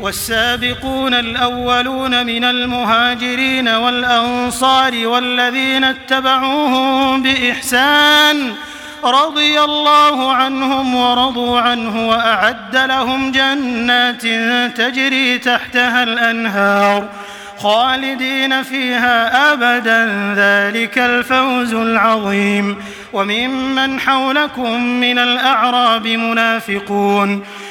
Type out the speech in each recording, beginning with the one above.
والسابقون الأولون من المهاجرين والأنصار والذين اتبعوهم بإحسان رضي الله عنهم ورضوا عنه وأعد لهم جنات تجري تحتها الأنهار خالدين فيها أبدا ذلك الفوز العظيم وممن حولكم من الأعراب منافقون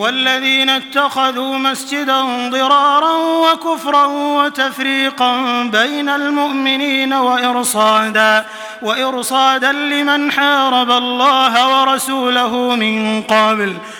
والذين اتخذوا مسجدا ضرارا وكفرا وتفريقا بين المؤمنين وإرصادا وإرصادا لمن حارب الله ورسوله من قبل ۖ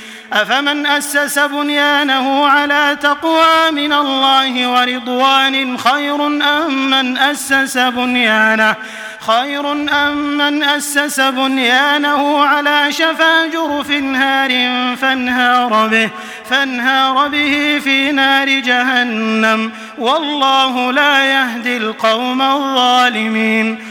أفمن أسس بنيانه على تقوى من الله ورضوان خير أم من أسس بنيانه؟ خير أم من أسس بنيانه على شفا جرف هار فانهار به, فانهار به في نار جهنم. والله لا يهدي القوم الظالمين.